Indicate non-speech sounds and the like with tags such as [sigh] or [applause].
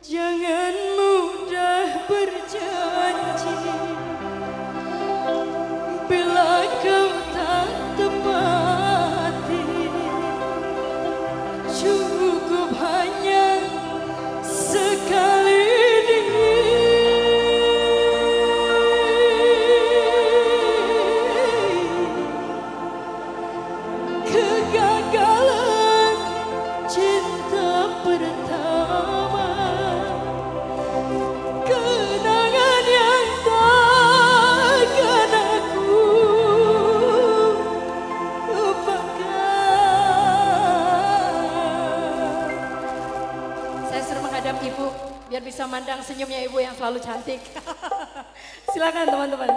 江岸 senyumnya ibu yang selalu cantik. [laughs] Silakan teman-teman